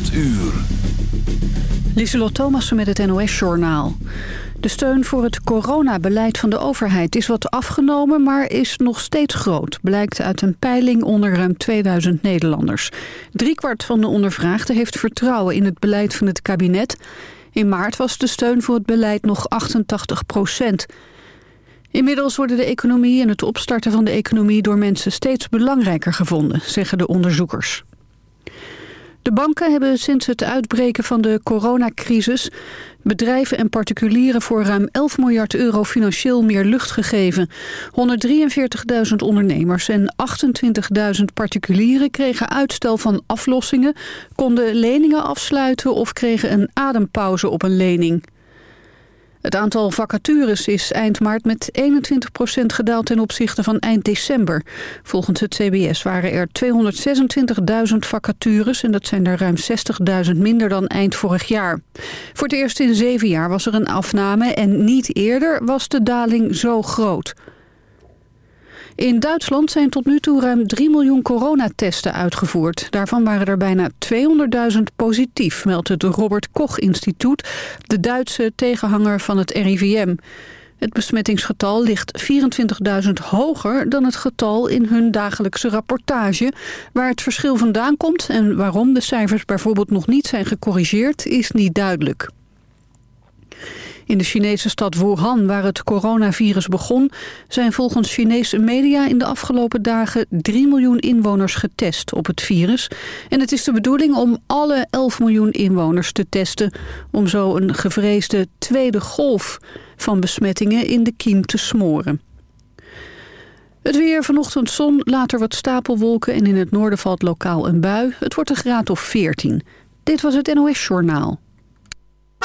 8 uur. Lieselot Thomassen met het NOS-journaal. De steun voor het coronabeleid van de overheid is wat afgenomen... maar is nog steeds groot, blijkt uit een peiling onder ruim 2000 Nederlanders. Driekwart van de ondervraagden heeft vertrouwen in het beleid van het kabinet. In maart was de steun voor het beleid nog 88 procent. Inmiddels worden de economie en het opstarten van de economie... door mensen steeds belangrijker gevonden, zeggen de onderzoekers. De banken hebben sinds het uitbreken van de coronacrisis bedrijven en particulieren voor ruim 11 miljard euro financieel meer lucht gegeven. 143.000 ondernemers en 28.000 particulieren kregen uitstel van aflossingen, konden leningen afsluiten of kregen een adempauze op een lening. Het aantal vacatures is eind maart met 21% gedaald ten opzichte van eind december. Volgens het CBS waren er 226.000 vacatures en dat zijn er ruim 60.000 minder dan eind vorig jaar. Voor het eerst in zeven jaar was er een afname en niet eerder was de daling zo groot. In Duitsland zijn tot nu toe ruim 3 miljoen coronatesten uitgevoerd. Daarvan waren er bijna 200.000 positief, meldt het Robert Koch Instituut, de Duitse tegenhanger van het RIVM. Het besmettingsgetal ligt 24.000 hoger dan het getal in hun dagelijkse rapportage. Waar het verschil vandaan komt en waarom de cijfers bijvoorbeeld nog niet zijn gecorrigeerd is niet duidelijk. In de Chinese stad Wuhan, waar het coronavirus begon... zijn volgens Chinese media in de afgelopen dagen 3 miljoen inwoners getest op het virus. En het is de bedoeling om alle 11 miljoen inwoners te testen... om zo een gevreesde tweede golf van besmettingen in de kiem te smoren. Het weer, vanochtend zon, later wat stapelwolken... en in het noorden valt lokaal een bui. Het wordt een graad of 14. Dit was het NOS Journaal.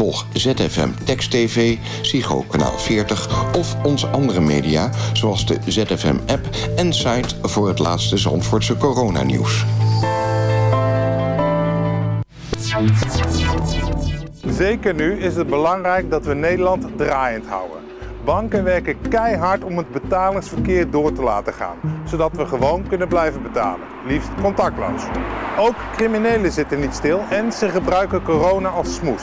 Volg ZFM Text TV, Psycho Kanaal 40 of onze andere media... zoals de ZFM-app en site voor het laatste Zandvoortse coronanieuws. Zeker nu is het belangrijk dat we Nederland draaiend houden. Banken werken keihard om het betalingsverkeer door te laten gaan, zodat we gewoon kunnen blijven betalen, liefst contactloos. Ook criminelen zitten niet stil en ze gebruiken corona als smoes.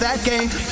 that game.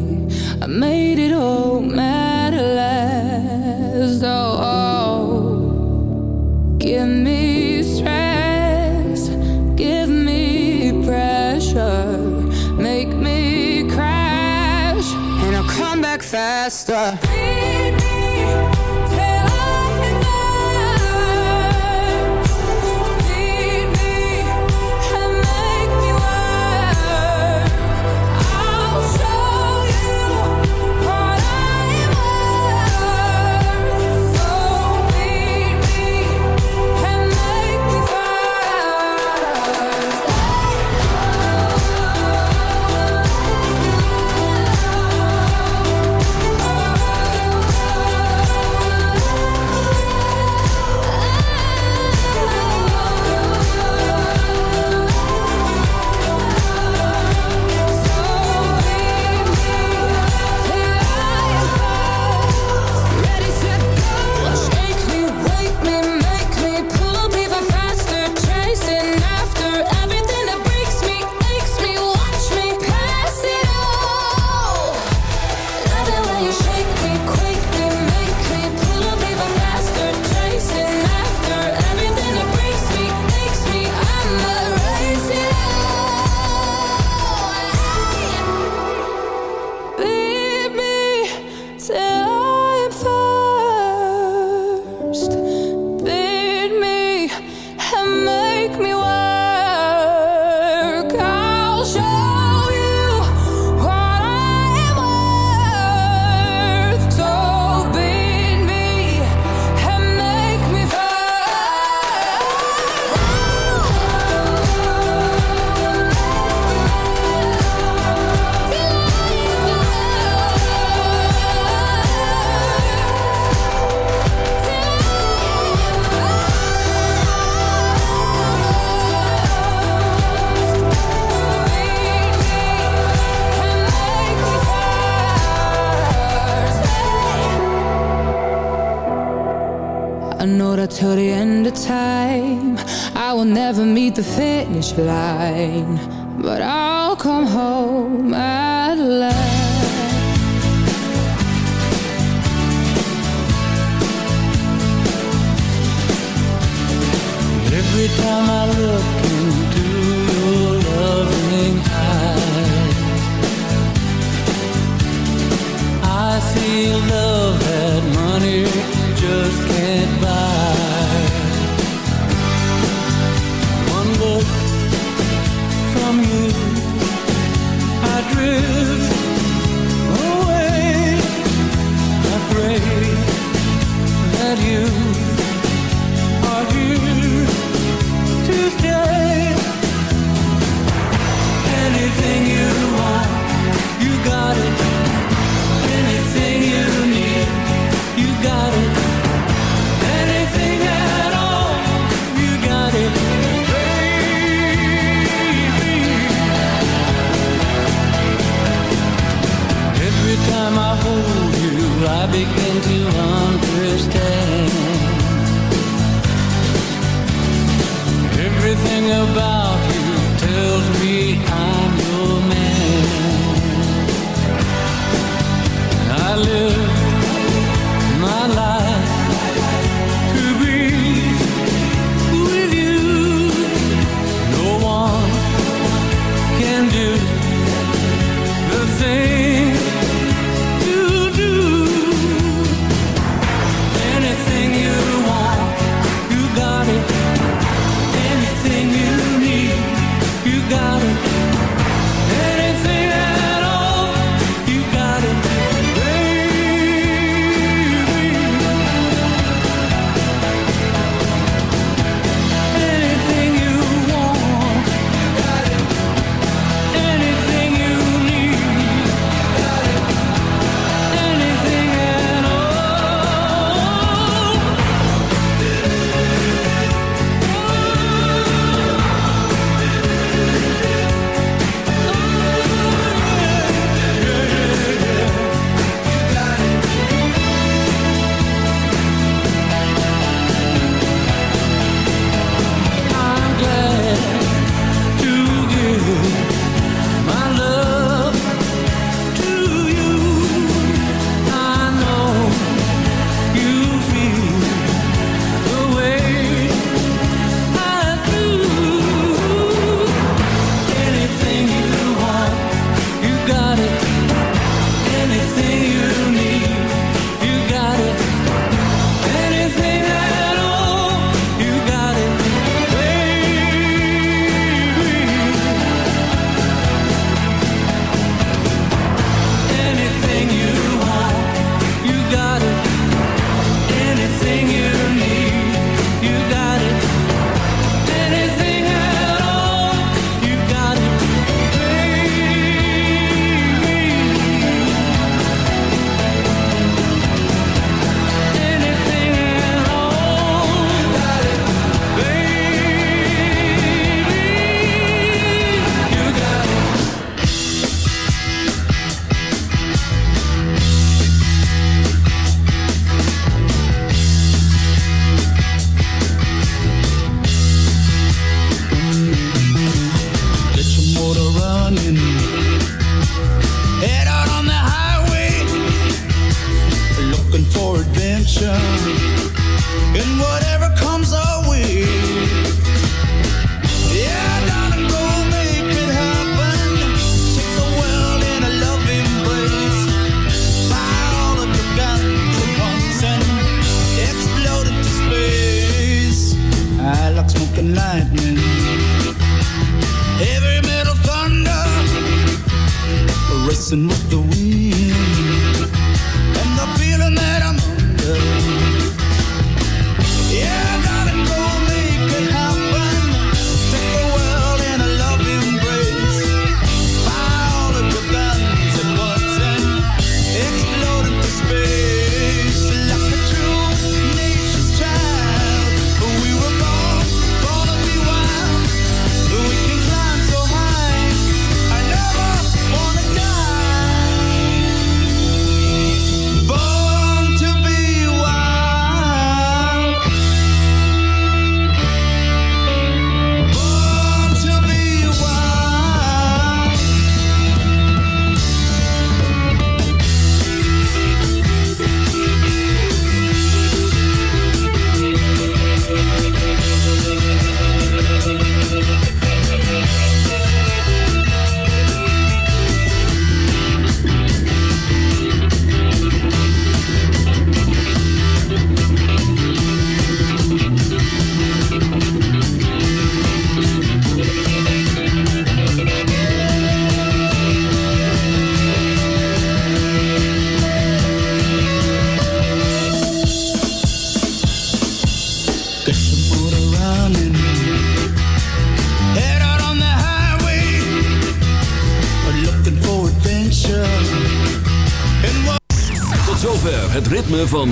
faster. lightning.